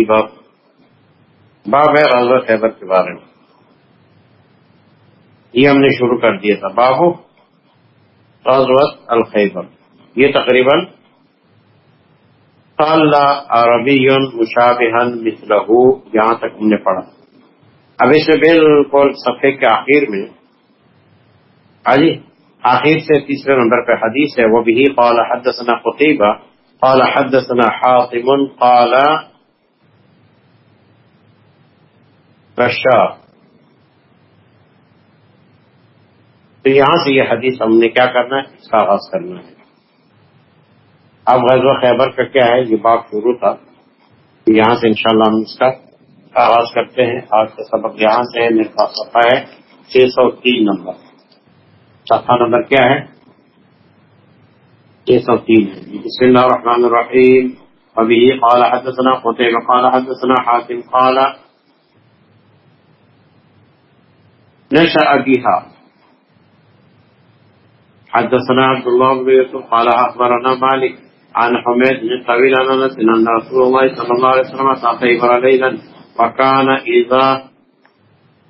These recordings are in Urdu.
باب؟ باب ہے غزوہ خیبر کے بارے میں۔ یہ ہم نے شروع کر دیا تھا۔ بابو غزوت الخیبر۔ یہ تقریباً عربی مشابہن مثلہ یہاں تک ہم نے پڑھا۔ اب اس میں بالکل صفحے کے آخر میں جی آخر سے تیسرے نمبر پہ حدیث ہے وہ بھی قال حدثنا قطیبہ، قال حدثنا حاطم قال رشا۔ تو یہاں سے یہ حدیث ہم نے کیا کرنا ہے؟ اس کا آغاز کرنا ہے۔ اب غزوہ خیبر کا کیا ہے؟ یہ بات شروع تھا۔ یہاں سے انشاءاللہ ہم اس کا آغاز کرتے ہیں۔ آج کا سبق یہاں سے میرے پاس صفحہ ہے۔ چھ سو تین نمبر۔ صفحہ نمبر کیا ہے؟ چھ سو تین بسم اللہ الرحمن الرحیم۔ ابھی قال حدثنا قتيبة قال حدثنا حاتم، قال نشأ بها. حدثنا عبد الله بن يوسف قال أخبرنا مالك عن حميد بن طويل عن أنس أن رسول الله صلى الله عليه وسلم أتى خيبر ليلا وكان إذا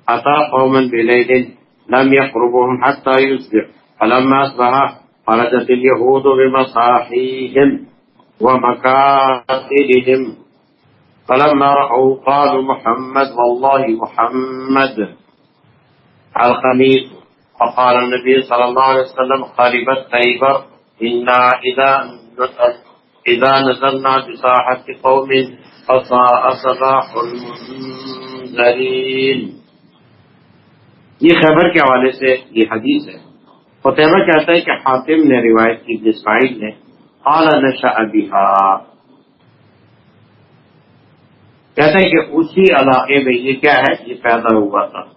أتى قوما بليل لم يقربهم حتى يصبح. فلما أصبح خرجت اليهود بمصاحيهم ومكاتلهم فلما رأوا قالوا محمد والله محمد. الخميس فقال النبي صلى الله عليه وسلم قربت خيبر، إنا إذا إذا نزلنا بساحة قوم فصاء صباح المنذرين. یہ خیبر کے حوالے سے یہ حدیث ہے۔ فتح کہتا ہے کہ حاتم نے روایت کی جسماعیل نے اعلی نشا ابیحا کہتا ہے کہ اسی علاقے میں یہ کیا ہے؟ یہ پیدا ہوا تھا۔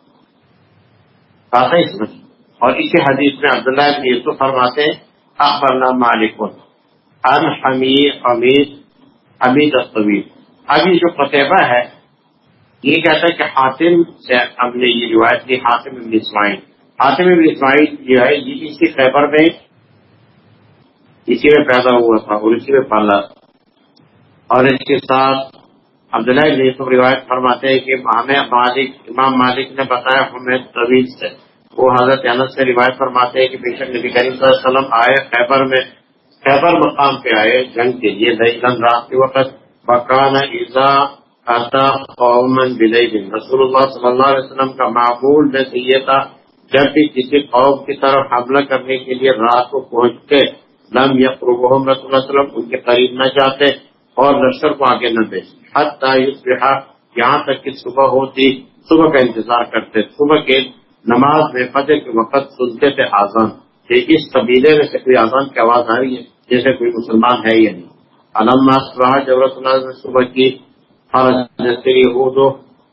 اور اسی حدیث میں عبداللہ ابن یوسف فرماتے ہیں، اخبرنا مالک ان حمید حمید حمید الطویل۔ ابھی جو قطبہ ہے، یہ کہتا ہے کہ حاتم سے ہم نے یہ روایت کی حاتم ابن اسماعیل۔ حاتم ابن اسماعیل جو ہے، یہ اسی خیبر میں، اسی میں پیدا ہوا تھا اور اسی میں پالا۔ اور اس کے ساتھ عبداللہ ابن یوسف روایت فرماتے ہیں کہ ہمیں مالک، امام مالک نے بتایا ہمیں طویل سے۔ وہ حضرت انس سے روایت فرماتے ہیں کہ بے شک نبی کریم صلی اللہ علیہ وسلم آئے خیبر میں، خیبر مقام پہ آئے جنگ کے لیے رات کے وقت۔ بکان ایزا قومن بلیل رسول اللہ صلی اللہ علیہ وسلم کا معمول جیسے یہ تھا، جب بھی کسی قوم کی طرف حملہ کرنے کے لیے رات کو پہنچتے، لم رسول اللہ صلی اللہ علیہ وسلم، ان کے قریب نہ جاتے اور لشکر کو آگے نہ دے حد یہاں تک کہ صبح ہوتی، صبح کا انتظار کرتے، صبح کے نماز میں فتح کے وقت سنتے تھے آزان۔ کہ اس قبیلے میں سے کوئی آزان کی آواز آ رہی ہے جیسے کوئی مسلمان ہے یا نہیں؟ علامہ جب رسول اللہ نے صبح کی یہود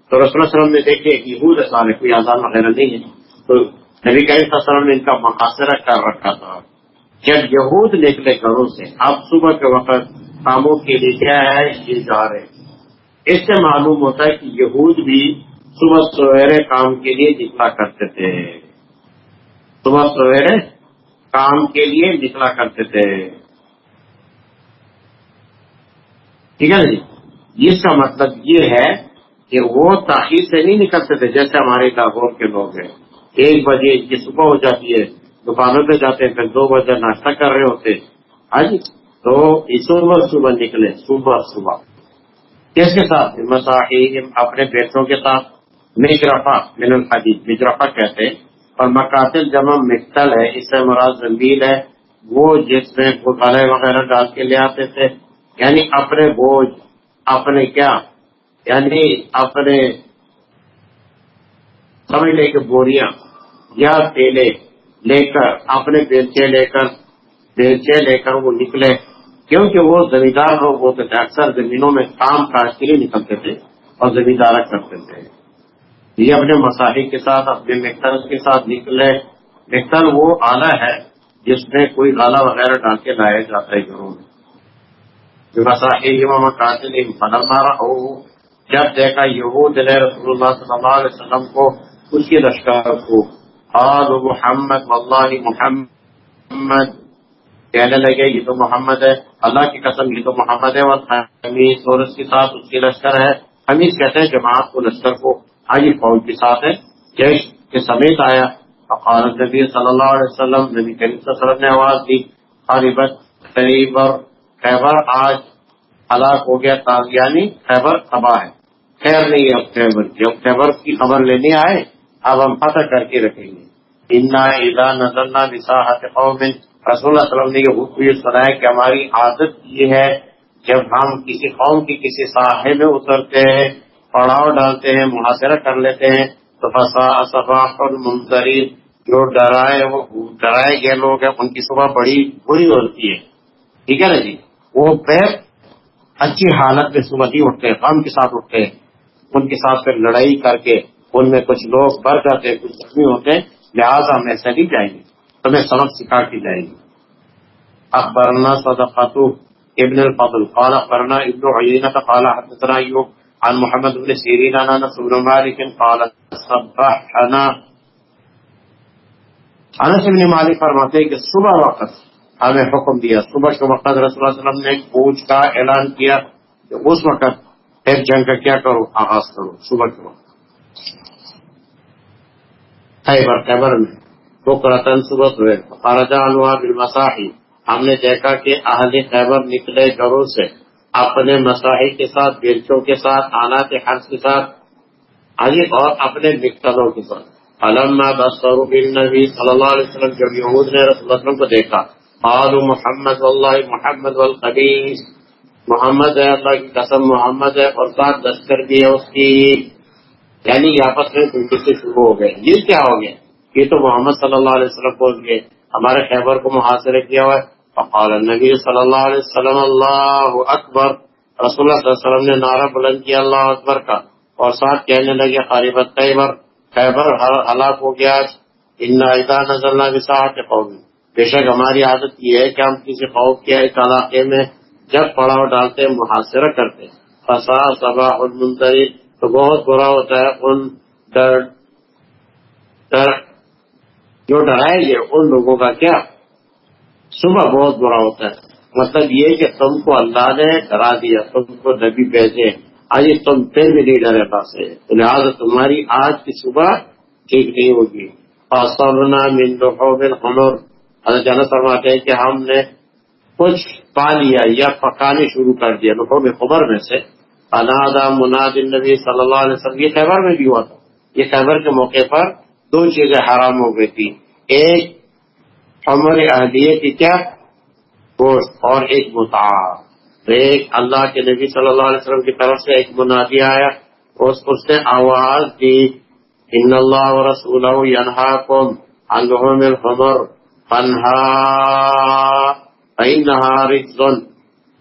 تو رسول اللہ وسلم نے دیکھے یہود سارے کوئی آزاد وغیرہ نہیں ہے۔ تو نبی کریم صلی اللہ علیہ وسلم نے ان کا مقاصرہ کر رکھا تھا۔ جب یہود نکلے گھروں سے، اب صبح کے وقت کاموں کے لیے کیا ہے، یہ جا رہے اس سے معلوم ہوتا ہے کہ یہود بھی صبح سویرے کام کے لیے نکلا کرتے تھے۔ صبح سویرے کام کے لیے نکلا کرتے تھے۔ ٹھیک ہے جی؟ اس کا مطلب یہ ہے کہ وہ تاخیر سے نہیں نکلتے تھے، جیسے ہمارے لاہور کے لوگ ہیں۔ ایک بجے کی صبح ہو جاتی ہے، دکانوں پہ جاتے ہیں، پھر دو بجے ناشتہ کر رہے ہوتے ہاں جی؟ تو صبح صبح نکلے، صبح صبح۔ کس کے ساتھ؟ مساحیم اپنے بیٹوں کے ساتھ۔ مجرفا من الحدیث مجرفا کہتے ہیں۔ اور مقاصد جمع مختل ہے، اس سے مراد زمین ہے وہ جس میں گھوٹالے وغیرہ ڈال کے لے آتے تھے۔ یعنی اپنے بوجھ، اپنے کیا؟ یعنی اپنے سمجھ لے کے بوریاں یا تیلے لے کر، اپنے بیلچے لے کر، بیلچے لے کر وہ نکلے۔ کیونکہ وہ زمیندار لوگ ہوتے تھے اکثر زمینوں میں کام کاج کے لیے نکلتے تھے اور زمیندار کرتے تھے۔ یہ اپنے مساحی کے ساتھ، اپنے مختل کے ساتھ نکلے مختل وہ آلہ ہے جس میں کوئی گالا وغیرہ ڈال کے لایا جاتا ہے گھروں میں ہو جب دیکھا یہود نے رسول اللہ صلی اللہ علیہ وسلم کو، اس کی لشکر کو۔ محمد واللہ محمد۔ کہنے لگے، یہ تو محمد ہے۔ اللہ کی قسم، یہ تو محمد ہے۔ اور اس کے ساتھ اس کی لشکر ہے۔ حمید کہتے ہیں جماعت کو لشکر کو۔ آئی فوج کے ساتھ ہے جیش کے سمیت آیا۔ فقالت نبی صلی اللہ علیہ وسلم، نبی کریم صلی اللہ علیہ وسلم نے آواز دی قریبت خیبر خیبر آج ہلاک ہو گیا یعنی خیبر تباہ ہے۔ خیر نہیں ہے اب خیبر کی، اب خیبر کی خبر لینے آئے، اب ہم فتح کر کے رکھیں گے۔ انا ادا نظرنا نساحت قوم۔ رسول اللہ وسلم نے یہ حکم یہ سنایا کہ ہماری عادت یہ ہے، جب ہم کسی قوم کی کسی ساحے میں اترتے ہیں پڑاؤ ڈالتے ہیں، محاصرہ کر لیتے ہیں۔ تو فسا صفاق منظرین جو ڈرائے، وہ ڈرائے گئے لوگ ہیں، ان کی صبح بڑی بری ہوتی ہے۔ ٹھیک ہے نا جی؟ وہ پیر اچھی حالت میں صبح نہیں اٹھتے غم کے ساتھ اٹھتے ہیں۔ ان کے ساتھ پھر لڑائی کر کے ان میں کچھ لوگ بڑھ جاتے ہیں، کچھ زخمی ہوتے ہیں۔ لہٰذا ہم ایسے نہیں جائیں گے۔ تمہیں سبق سکھا کے جائیں گے۔ اخبرنا صدقات ابن الفضل۔ قال اخبرنا ابن عيينة قال حدثنا ايوب عن محمد بن سيرين عن انس بن مالك قال صبحنا انس بن مالک فرماتے ہیں کہ صبح وقت ہمیں حکم دیا، صبح کے وقت رسول اللہ علیہ وسلم نے فوج کا اعلان کیا کہ اس وقت پھر جنگ کا کیا کرو، آغاز کرو، صبح کے وقت۔ خیبر خیبر میں وہ کرتن صبح ہوئے خارجہ انواع بالمساحی۔ ہم نے دیکھا کہ اہل خیبر نکلے گھروں سے۔ اپنے مساحی کے ساتھ، بیلچوں کے ساتھ، آلات حرض کے ساتھ علی اور اپنے مکتلوں کے ساتھ۔ علامہ بصر بن نبی صلی اللہ علیہ وسلم، جب یہود نے رسول اللہ علیہ وسلم کو دیکھا، قالوا محمد اللہ محمد والقبیس محمد ہے اللہ کی قسم، محمد ہے اور ساتھ لشکر بھی ہے اس کی۔ یعنی آپس میں سے شروع ہو گئے۔ یہ کیا ہو گیا؟ یہ تو محمد صلی اللہ علیہ وسلم پہنچ گئے ہمارے خیبر کو محاصرے کیا ہوا ہے۔ فقال النبی صلی اللہ علیہ وسلم اللہ اکبر رسول اللہ صلی اللہ علیہ وسلم نے نعرہ بلند کیا اللہ اکبر کا۔ اور ساتھ کہنے لگے قریبت خیبر خیبر ہلاک ہو گیا ان نظر بساحت قوم. بے شک ہماری عادت یہ ہے کہ ہم کسی قوم کے اس علاقے میں جب پڑاؤ ڈالتے محاصرہ کرتے فسا صبا المنتری تو بہت برا ہوتا ہے ان ڈر ڈر، جو ڈرائے گے، ان لوگوں کا کیا؟ صبح بہت برا ہوتا ہے۔ مطلب یہ کہ تم کو اللہ نے ڈرا دیا تم کو نبی بھیجے آج تم پھر بھی نہیں ڈرے پاس لہٰذا تمہاری آج کی صبح ٹھیک نہیں ہوگی۔ اور جانا فرماتے ہیں کہ ہم نے کچھ پا لیا یا پکانے شروع کر دیا لوگوں میں خبر میں سے۔ انادا مناد نبی صلی اللہ علیہ وسلم۔ یہ خیبر میں بھی ہوا تھا۔ یہ خیبر کے موقع پر دو چیزیں حرام ہو گئی تھی ایک عمر اہلیہ کی کیا؟ گوشت اور ایک متا ایک اللہ کے نبی صلی اللہ علیہ وسلم کی طرف سے ایک منادی آیا۔ اس اس نے آواز دی۔ ان اللہ و رسول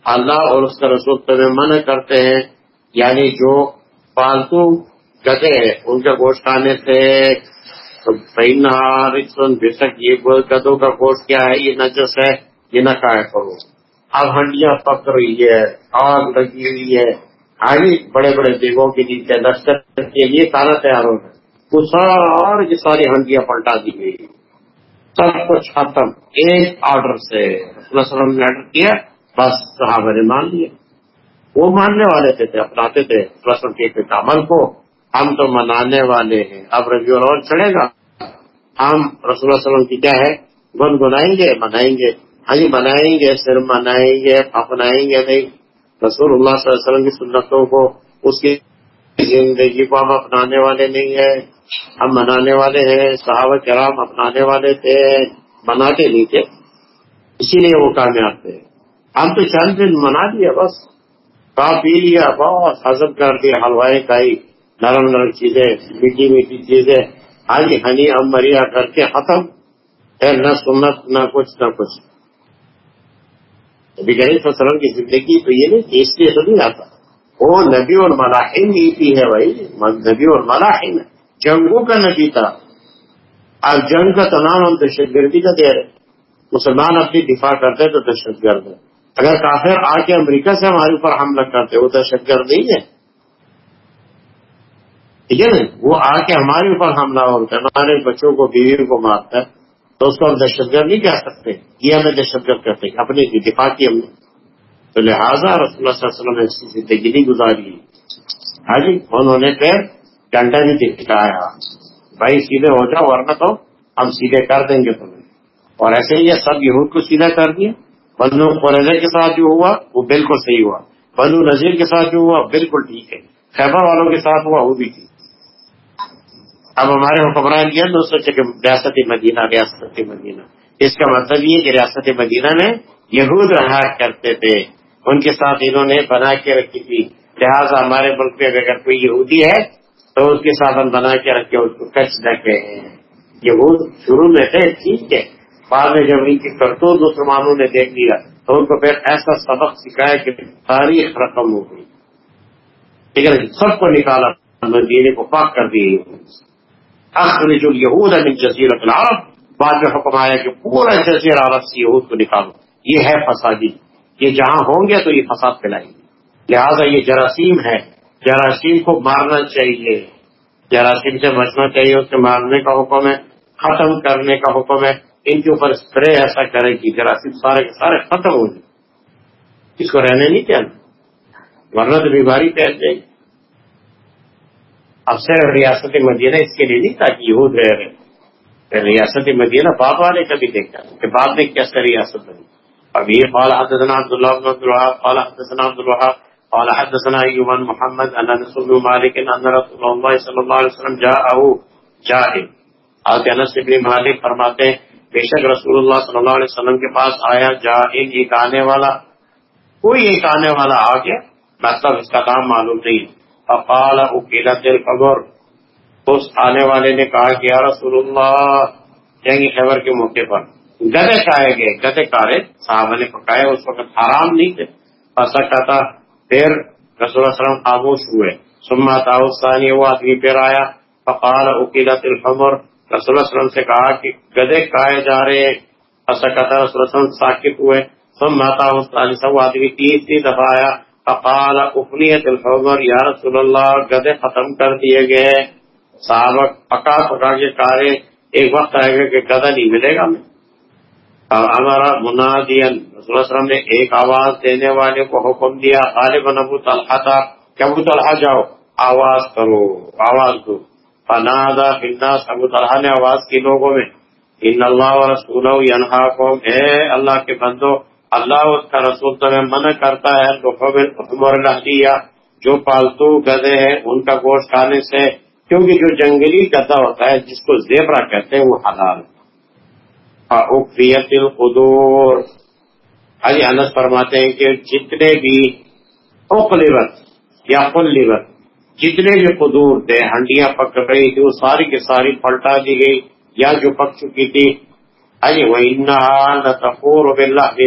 اللہ اور اس کا رسول تمہیں منع کرتے ہیں یعنی جو پالتو گدے ہیں، ان کے گوشت کھانے سے بے شک یہ گدوں کا گوشت کیا ہے؟ یہ نجس ہے، یہ نہ کھایا کرو۔ اب ہنڈیاں پک رہی ہے، آگ لگی ہوئی ہے۔ آگے بڑے بڑے دیگوں کے نیچے لشکر کے لیے کھانا تیار ہو وہ ساری کی ساری ہنڈیاں پلٹا دی گئی۔ سب کچھ ختم۔ ایک آرڈر سے وسلم نے آرڈر کیا، بس صحابہ نے مان لیا۔ وہ ماننے والے تھے، اپناتے تھے۔ رسم کے عمل کو ہم تو منانے والے ہیں۔ اب ربی اور چڑھے گا۔ ہم رسول اللہ وسلم کی کیا ہے؟ گنگنائیں گے، منائیں گے۔ ہاں جی منائیں گے صرف منائیں گے، اپنائیں گے نہیں۔ رسول اللہ صلی اللہ علیہ وسلم کی سنتوں کو اس کی زندگی کو ہم اپنانے والے نہیں ہیں۔ ہم منانے والے ہیں، صحابہ کرام اپنانے والے تھے، مناتے نہیں تھے۔ اسی لیے وہ کامیاب تھے۔ ہم تو چند دن منا دیا بس۔ کا پی لیا بہت ہزم کر دیا حلوائے کھائی۔ نرم نرم چیزیں، میٹھی میٹھی چیزیں۔ آج ہنی امریا کر کے ختم۔ ہے نہ سنت، نہ کچھ نہ کچھ۔ ابھی غریب فصلوں کی زندگی تو یہ نہیں اس لیے تو نہیں آتا۔ وہ نبی اور ملاحم نیتی ہے بھائی۔ نبی اور ملاحم۔ جنگوں کا نبی تھا۔ اب جنگ کا تمام ہم دہشت گردی کا دے رہے مسلمان اپنی دفاع کرتے تو دہشت گرد ہے اگر کافر آ کے امریکہ سے ہمارے اوپر حملہ کرتے، وہ دہشت گرد نہیں ہے۔ ٹھیک ہے نا؟ وہ آ کے ہمارے اوپر حملہ ہوتا ہے، ہمارے بچوں کو بیوی کو مارتا ہے، تو اس کو ہم دہشت گرد نہیں کہہ سکتے۔ یہ ہمیں دہشت گرد کہتے ہیں، اپنے دفاع کی ہم نے۔ تو لہٰذا رسول اللہ صلی اللہ علیہ وسلم نے زندگی نہیں گزاری۔ ہاں جی انہوں نے پھر ڈنڈا بھی دکھایا بھائی سیدھے ہو جاؤ، ورنہ تو ہم سیدھے کر دیں گے تمہیں۔ اور ایسے ہی یہ سب یہود کو سیدھا کر دیا۔ بنو قریضہ کے ساتھ جو ہوا، وہ بالکل صحیح ہوا۔ بنو نذیر کے ساتھ جو ہوا، بالکل ٹھیک ہے۔ خیبر والوں کے ساتھ ہوا، وہ بھی ٹھیک۔ اب ہمارے حکمران یہ دو سوچے کہ ریاست مدینہ ریاست مدینہ۔ اس کا مطلب یہ کہ ریاست مدینہ میں یہود رہا کرتے تھے۔ ان کے ساتھ انہوں نے بنا کے رکھی تھی۔ لہٰذا ہمارے ملک میں اگر کوئی یہودی ہے تو اس کے ساتھ ہم بنا کے رکھے اس کو کچھ رکھے ہیں یہود شروع میں تھے، ٹھیک ہے۔ بعد میں جب ان کی کرتوت مسلمانوں نے دیکھ لیا تو ان کو پھر ایسا سبق سکھایا کہ تاریخ رقم ہو گئی۔ ٹھیک ہے سب کو نکالا، مدینے کو پاک کر دیے جو یہود ہے جزیر العرب. بعد میں حکم آیا کہ پورا جزیر عرب سے یہود کو نکالو. یہ ہے فسادی. یہ جہاں ہوں گے تو یہ فساد پھیلائیں گے. لہٰذا یہ جراثیم ہے. جراثیم کو مارنا چاہیے. جراثیم سے بچنا چاہیے، اس کے مارنے کا حکم ہے، ختم کرنے کا حکم ہے. ان کے اوپر اسپرے ایسا کرے کہ جراثیم سارے کے سارے ختم ہو جائے اس کو رہنے نہیں چاہنا ورنہ تو بیماری پھیل جائے گی. اب صرف ریاست مدینہ اس کے لیے نہیں، تاکہ یہود رہ رہے ریاست مدینہ بعد والے کبھی دیکھا کہ بعد میں کیسے ریاست بنی۔ اب یہ قال حدثنا عبد الله بن عبد الوهاب قال حدثنا عبد الوهاب قال حدثنا ايوب بن محمد، ان انس بن مالك ان رسول الله صلى الله عليه وسلم جاءه جاهل۔ حضرت انس بن مالک فرماتے ہیں، بے شک رسول اللہ صلی اللہ علیہ وسلم کے پاس آیا جاہل، ایک آنے والا۔ کوئی ایک آنے والا آ گیا مطلب اس کا کام معلوم نہیں فقال اکیلت القبر. اس آنے والے نے کہا کہ، یا رسول اللہ، جنگی خبر کے موقع پر گدے کھائے گئے، گدے کارے صحابہ نے پکائے، اس وقت حرام نہیں تھے۔ ایسا کہتا پھر رسول اللہ وسلم خاموش ہوئے۔ سما تاؤسانی وہ آدمی پھر آیا۔ فقال اکیلت القبر. رسول اللہ وسلم سے کہا کہ، گدے کھائے جا رہے ہیں. ایسا کہتا رسول اللہ وسلم ساکت ہوئے۔ سما تاؤسانی وہ آدمی تیسری دفعہ آیا۔ فقال اقنیت الحمر یا رسول اللہ، گدے ختم کر دیے گئے۔ صحابہ پکا پکا کے کارے، ایک وقت آئے گا کہ گدا نہیں ملے گا۔ ہمارا منادین رسول وسلم نے ایک آواز دینے والے کو حکم دیا غالب ابو طلحہ تھا کہ ابو طلحہ جاؤ، آواز کرو، آواز دو۔ فنادا فناس ابو طلحہ نے آواز کی لوگوں میں، ان اللہ و رسول اے اللہ کے بندو اللہ اس کا رسول تمہیں منع کرتا ہے جو پالتو گدے ہیں، ان کا گوشت کھانے سے، کیونکہ جو جنگلی گدا ہوتا ہے، جس کو زیبرا کہتے ہیں، وہ حلال القدور۔ حجی انس فرماتے ہیں کہ جتنے بھی اقلیبت یا قلیبت جتنے بھی قدور تھے، ہنڈیاں پک رہی تھی، وہ ساری کی ساری پلٹا دی گئی، یا جو پک چکی تھی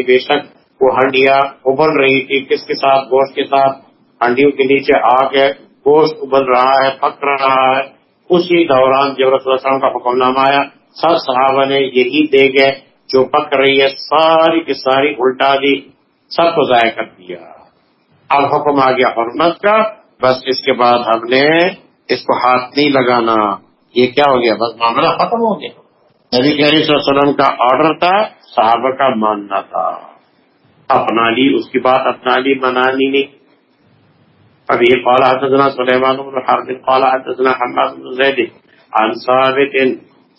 بے شک وہ ہنڈیا ابل رہی تھی۔ کس کے ساتھ؟ گوشت کے ساتھ۔ ہنڈیوں کے نیچے آ کے گوشت ابل رہا ہے پک رہا ہے۔ اسی دوران جب رسول وسلم کا حکم نام آیا سب صحابہ نے یہی دے گئے، جو پک رہی ہے، ساری کی ساری الٹا دی، سب کو ضائع کر دیا۔ اب حکم آ گیا حرمت کا۔ بس اس کے بعد ہم نے اس کو ہاتھ نہیں لگانا۔ یہ کیا ہو گیا؟ بس معاملہ ختم ہو گیا۔ نبی کریم صلی اللہ علیہ وسلم کا آرڈر تھا، صحابہ کا ماننا تھا۔ اپنا لی، اس کی بات اپنا لی منانی نہیں اب یہ قال حدثنا سلیمان بن حرب، قال حدثنا حماد بن زید، عن ثابت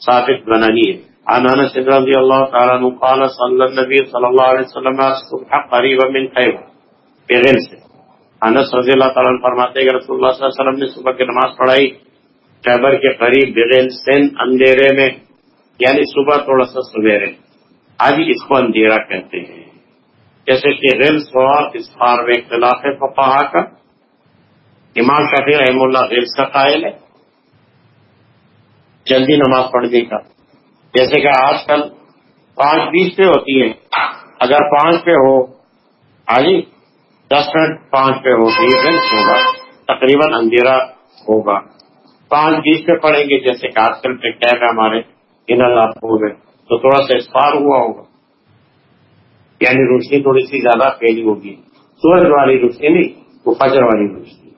ثابت بنانی ہے عن انس رضی اللہ تعالی عنہ قال، صلی النبی صلی اللہ علیہ وسلم صبح قریبا من خیر. بغیر سے۔ انس رضی اللہ تعالی عنہ فرماتے ہیں کہ رسول اللہ صلی اللہ علیہ وسلم نے صبح کی نماز پڑھائی خیبر کے قریب بغیر سن اندھیرے میں یعنی صبح تھوڑا سا سویرے آج اس کو اندھیرا کہتے ہیں۔ جیسے کہ ریلس اور اسفار میں اختلاف ہے پپا کا امام شافی رحم اللہ ریلس کا قائل ہے۔ جلدی نماز پڑھنے کا۔ جیسے کہ آج کل پانچ بیس پہ ہوتی ہے اگر پانچ پہ ہو آج دس منٹ پانچ پہ ہو، تو یہ ریلس ہوگا۔ تقریباً اندھیرا ہوگا۔ پانچ بیس پہ پڑھیں گے، جیسے کہ آج کل پہ ٹیپ ہے ہمارے ان علاقوں میں تو تھوڑا سا اسپار ہوا ہوگا۔ یعنی روشنی تھوڑی سی زیادہ پھیلی ہوگی۔ سورج والی روشنی نہیں، وہ فجر والی روشنی۔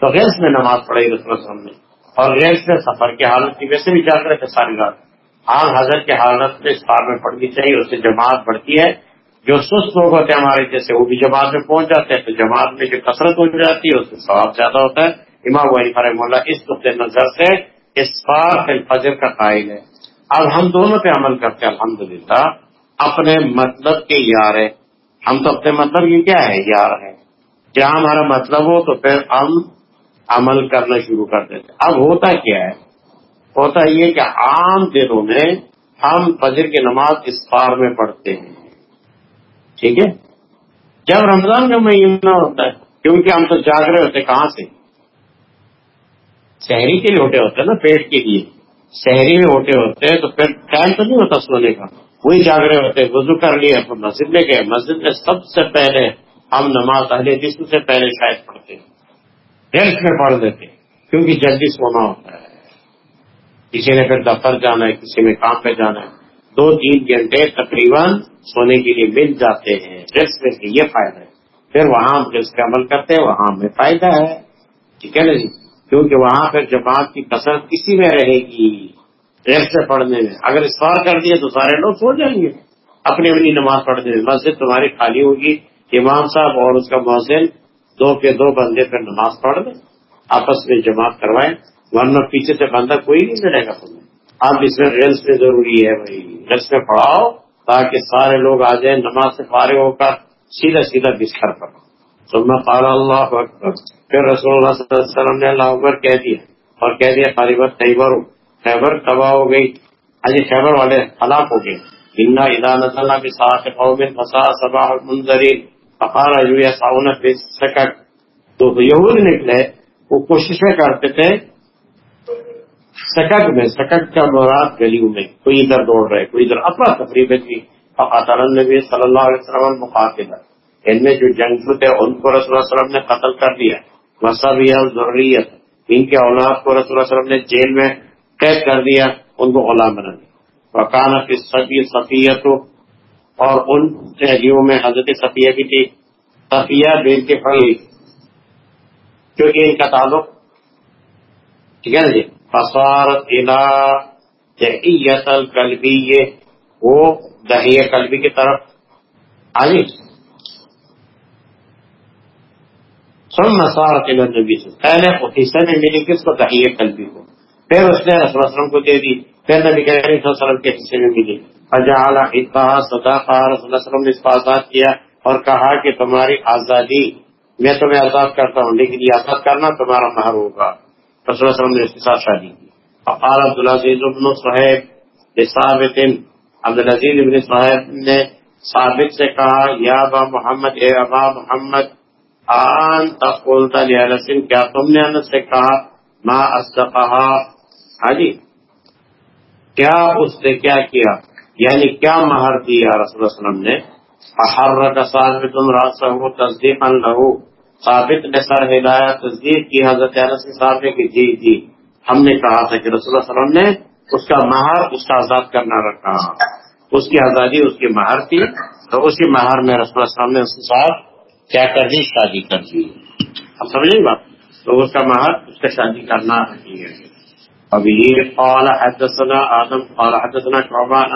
تو گیس میں نماز پڑھائی رسول وسلم نے۔ اور گیس میں سفر کی حالت کی ویسے بھی جاگ رہے تھے ساری رات۔ آن حضرت کے حالت میں اسفار میں پڑھنی چاہیے، اس سے جماعت بڑھتی ہے۔ جو سست لوگ ہوتے ہیں ہمارے، جیسے وہ بھی جماعت میں پہنچ جاتے ہیں، تو جماعت میں جو کثرت ہو جاتی ہے، اس سے ثواب زیادہ ہوتا ہے۔ امام وحی فرم اللہ اس نقطۂ نظر سے اسفار فجر کا قائل ہے۔ اب ہم دونوں پہ عمل کرتے ہیں الحمد اپنے مطلب کے یار ہے ہم تو اپنے مطلب کی کیا ہے؟ یار ہے جہاں ہمارا مطلب ہو تو پھر ہم عمل کرنا شروع کر دیتے اب ہوتا کیا ہے؟ ہوتا یہ کہ عام دنوں میں ہم فجر کی نماز اسفار میں پڑھتے ہیں۔ ٹھیک ہے؟ جب رمضان کا مہینہ ہوتا ہے، کیونکہ ہم تو جاگ رہے ہوتے کہاں سے؟ شہری کے لیے ہوتے ہوتے ہیں نا، پیٹ کے لیے۔ شہری میں ہوتے ہوتے ہیں تو پھر ٹائم تو نہیں ہوتا سونے کا۔ وہی جاگ رہے ہوتے وضو کر لیا تو مسجد میں گئے۔ مسجد میں سب سے پہلے ہم نماز اہل جسم سے پہلے شاید پڑھتے ہیں۔ ریلس میں پڑھ دیتے کیونکہ جلدی سونا ہوتا ہے۔ کسی نے پھر دفتر جانا ہے، کسی میں کام پہ جانا ہے۔ دو تین گھنٹے تقریباً سونے کے لیے مل جاتے ہیں۔ ریسٹ میں یہ فائدہ ہے۔ پھر وہاں ہم کا عمل کرتے ہیں، وہاں ہمیں فائدہ ہے۔ ٹھیک ہے نا جی؟ کیونکہ وہاں پھر جماعت کی کثرت کسی میں رہے گی ریسٹ سے پڑھنے میں۔ اگر اسفار کر دیے تو سارے لوگ سو جائیں گے۔ اپنی اپنی نماز پڑھنے میں۔ مسجد تمہاری خالی ہوگی۔ امام صاحب اور اس کا محسن دو کے دو بندے پھر نماز پڑھ دیں آپس میں جماعت کروائیں۔ ورنہ پیچھے سے بندہ کوئی نہیں ملے گا تمہیں۔ اب اس میں ریلس میں ضروری ہے بھائی۔ ریلس میں پڑھاؤ تاکہ سارے لوگ آ جائیں۔ نماز سے فارغ ہو کر سیدھا سیدھا بستر پر۔ تو میں پارا اللہ پھر رسول اللہ صلی اللہ علیہ وسلم نے اللہ اکبر کہہ دیا اور کہہ دیا خیبر خیبر خیبر تباہ ہو گئی؟ اجی خیبر والے ہلاک ہو گئے۔ انا اللہ کے ساتھ قوم فسا صباح منظری فقار ساؤن تو یہود نکلے، وہ کوششیں کرتے تھے سکٹ میں سکٹ کا مراد گلیوں میں۔ کوئی ادھر دوڑ رہے، کوئی ادھر۔ اپنا تفریح میں تھی نبی صلی اللہ علیہ وسلم مقاطل ان میں جو جنگ تھے، ان کو رسول اللہ وسلم نے قتل کر دیا۔ مذہبی ضروریت ان کے اولاد کو رسول اللہ وسلم نے جیل میں قید کر دیا، ان کو غلام بنا دیا۔ وکان سبی صفیت اور ان شہریوں میں حضرت صفیہ بھی تھی۔ صفیہ بین کے پھل کیونکہ ان کا تعلق، ٹھیک ہے نا جی؟ فصارت الى القلبی وہ دہی قلبی کی طرف۔ آئی سن مسارت النبی سے پہلے حصے میں ملی کس کو دہی قلبی کو پھر اس نے رسول وسلم کو دے دی۔ پھر نبی کریم صلی اللہ علیہ وسلم کے حصے میں ملی فجعل اتہا صداقہ رسول اللہ وسلم نے اس کو آزاد کیا اور کہا کہ تمہاری آزادی، میں تمہیں آزاد کرتا ہوں، لیکن یہ آزاد کرنا تمہارا مہر ہوگا۔ رسول اللہ وسلم نے اس کے ساتھ شادی کی۔ فقال عبد العزیز ابن صحیب ثابت عبد العزیز ابن صحیب نے ثابت سے کہا، یا ابا محمد، اے ابا محمد آن تقولتا لیالسن کیا تم نے انس سے کہا؟ ما اصدقہا۔ ہاں جی۔ کیا اس نے کیا کیا؟ یعنی کیا مہر دیا رسول اللہ علیہ وسلم نے؟ احرک ثابت راسہ تصدیقا لہو۔ ثابت نے سر ہلایا تصدیق کی، حضرت انس کے سامنے کی جی جی۔ ہم نے کہا تھا کہ رسول اللہ علیہ وسلم نے اس کا مہر، اس کا آزاد کرنا رکھا۔ اس کی آزادی، اس کی مہر تھی۔ تو اسی مہر میں رسول اللہ علیہ وسلم نے اس کے ساتھ کیا کر دی؟ شادی کر دی۔ اب سمجھیں بات؟ تو اس کا مہر اس کا شادی کرنا ہے۔ ابھی قال حدثنا آدم، قال حدثنا شعبان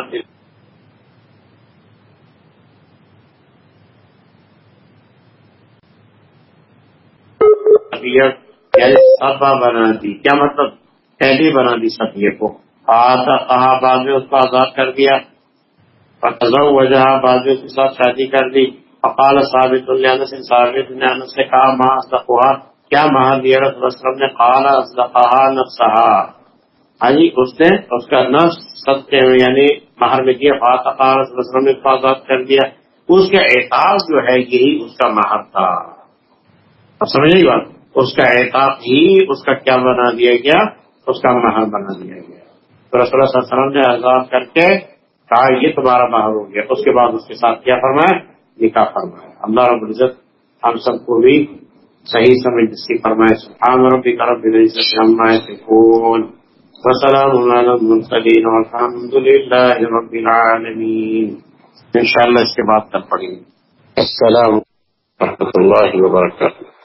یعنی سبا بنا دی۔ کیا مطلب؟ پہلی بنا دی سفیہ کو۔ آتا کہا بعد میں اس کو آزاد کر دیا۔ وجہ بعد میں اس کے ساتھ شادی کر دی۔ فقال ثابت اللہ سے ثابت نے سے کہا ماں اسلقہ کیا مہا دیا رسول وسلم نے قال اسلقہ نفسہا ہاں جی اس نے اس کا نفس سب یعنی مہر میں دیا فاطقہ رسول اللہ وسلم نے اس کو آزاد کر دیا۔ اس کا اعتاز جو ہے، یہی اس کا مہر تھا۔ اب سمجھ گئی بات؟ اس کا اعتاق ہی اس کا کیا بنا دیا گیا؟ اس کا مہر بنا دیا گیا۔ تو رسول اللہ اللہ علیہ وسلم نے آزاد کر کے کہا، یہ تمہارا مہر ہو گیا۔ اس کے بعد اس کے ساتھ کیا فرمایا؟ نکاح فرمایا اللہ رب العزت ہم سب کو بھی صحیح سمجھ جس کی فرمائے، سبحان رب کا رب سکون وسلام المرسلین، والحمد للہ رب العالمین۔ انشاءاللہ اس کے بعد تک پڑھیں گے۔ السلام ورحمۃ اللہ وبرکاتہ۔